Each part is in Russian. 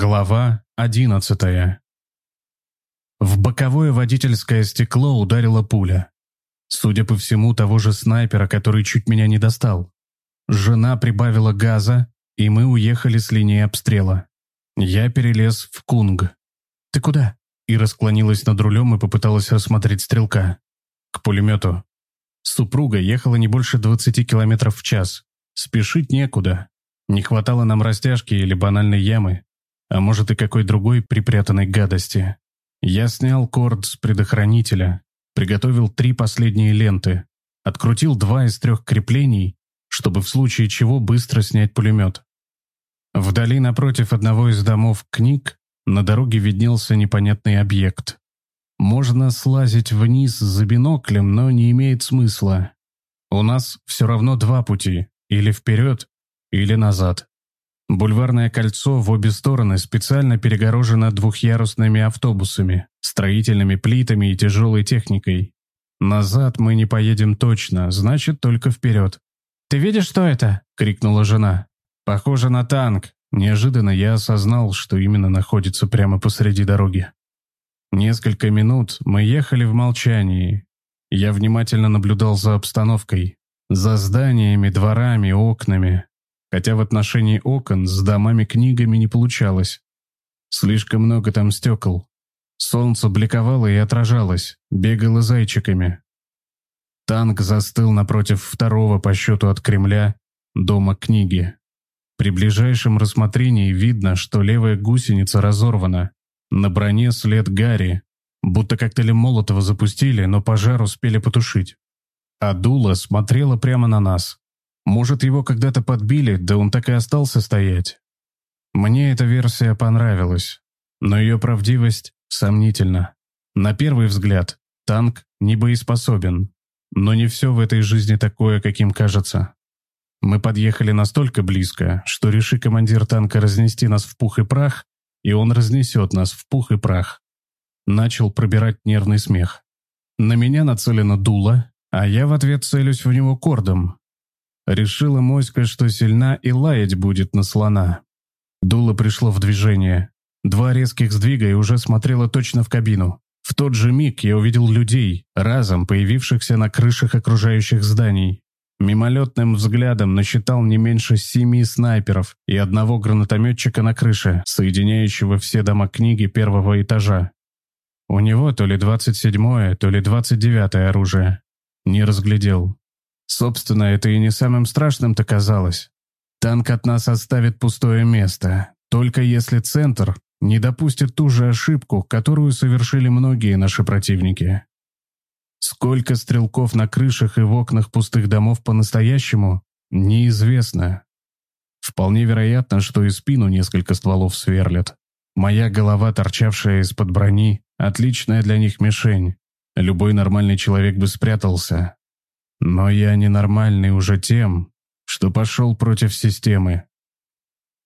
Глава одиннадцатая. В боковое водительское стекло ударила пуля. Судя по всему, того же снайпера, который чуть меня не достал. Жена прибавила газа, и мы уехали с линии обстрела. Я перелез в кунг. «Ты куда?» Ира склонилась над рулем и попыталась рассмотреть стрелка. «К пулемету». Супруга ехала не больше 20 километров в час. Спешить некуда. Не хватало нам растяжки или банальной ямы, а может и какой другой припрятанной гадости. Я снял корд с предохранителя, приготовил три последние ленты, открутил два из трех креплений, чтобы в случае чего быстро снять пулемет. Вдали напротив одного из домов книг на дороге виднелся непонятный объект. Можно слазить вниз за биноклем, но не имеет смысла. У нас все равно два пути, или вперед, или назад. Бульварное кольцо в обе стороны специально перегорожено двухъярусными автобусами, строительными плитами и тяжелой техникой. Назад мы не поедем точно, значит, только вперед. «Ты видишь, что это?» — крикнула жена. «Похоже на танк». Неожиданно я осознал, что именно находится прямо посреди дороги. Несколько минут мы ехали в молчании. Я внимательно наблюдал за обстановкой. За зданиями, дворами, окнами хотя в отношении окон с домами-книгами не получалось. Слишком много там стекол. Солнце бликовало и отражалось, бегало зайчиками. Танк застыл напротив второго по счету от Кремля дома книги. При ближайшем рассмотрении видно, что левая гусеница разорвана. На броне след Гарри, будто коктейли Молотова запустили, но пожар успели потушить. А дуло смотрела прямо на нас. Может, его когда-то подбили, да он так и остался стоять. Мне эта версия понравилась, но ее правдивость сомнительна. На первый взгляд, танк не боеспособен, но не все в этой жизни такое, каким кажется. Мы подъехали настолько близко, что реши командир танка разнести нас в пух и прах, и он разнесет нас в пух и прах. Начал пробирать нервный смех. На меня нацелено дуло, а я в ответ целюсь в него кордом, Решила моська, что сильна и лаять будет на слона. Дуло пришло в движение. Два резких сдвига и уже смотрела точно в кабину. В тот же миг я увидел людей, разом появившихся на крышах окружающих зданий. Мимолетным взглядом насчитал не меньше семи снайперов и одного гранатометчика на крыше, соединяющего все дома книги первого этажа. У него то ли 27-е, то ли 29-е оружие. Не разглядел. Собственно, это и не самым страшным-то казалось. Танк от нас оставит пустое место, только если центр не допустит ту же ошибку, которую совершили многие наши противники. Сколько стрелков на крышах и в окнах пустых домов по-настоящему, неизвестно. Вполне вероятно, что и спину несколько стволов сверлят. Моя голова, торчавшая из-под брони, отличная для них мишень. Любой нормальный человек бы спрятался, но я ненормальный уже тем, что пошел против системы.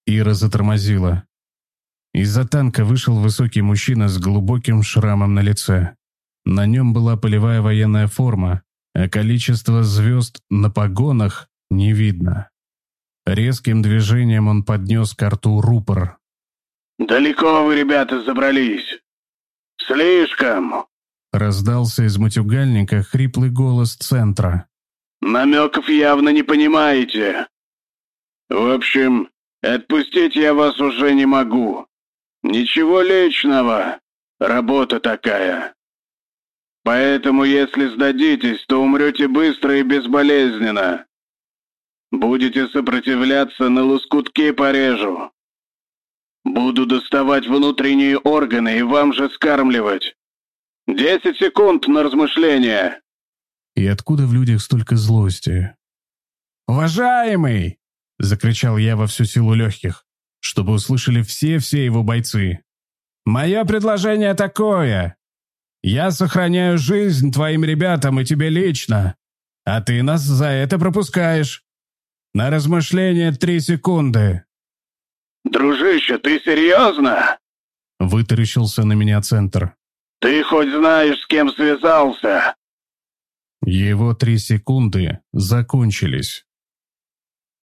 Ира затормозила. Из-за танка вышел высокий мужчина с глубоким шрамом на лице. На нем была полевая военная форма, а количество звезд на погонах не видно. Резким движением он поднес к рту рупор. «Далеко вы, ребята, забрались. Слишком!» Раздался из матюгальника хриплый голос центра. «Намеков явно не понимаете. В общем, отпустить я вас уже не могу. Ничего личного. Работа такая. Поэтому, если сдадитесь, то умрете быстро и безболезненно. Будете сопротивляться, на лоскутки порежу. Буду доставать внутренние органы и вам же скармливать. Десять секунд на размышление. И откуда в людях столько злости? «Уважаемый!» — закричал я во всю силу легких, чтобы услышали все-все его бойцы. «Мое предложение такое. Я сохраняю жизнь твоим ребятам и тебе лично, а ты нас за это пропускаешь. На размышление три секунды». «Дружище, ты серьезно?» — вытаращился на меня центр. «Ты хоть знаешь, с кем связался?» Его три секунды закончились.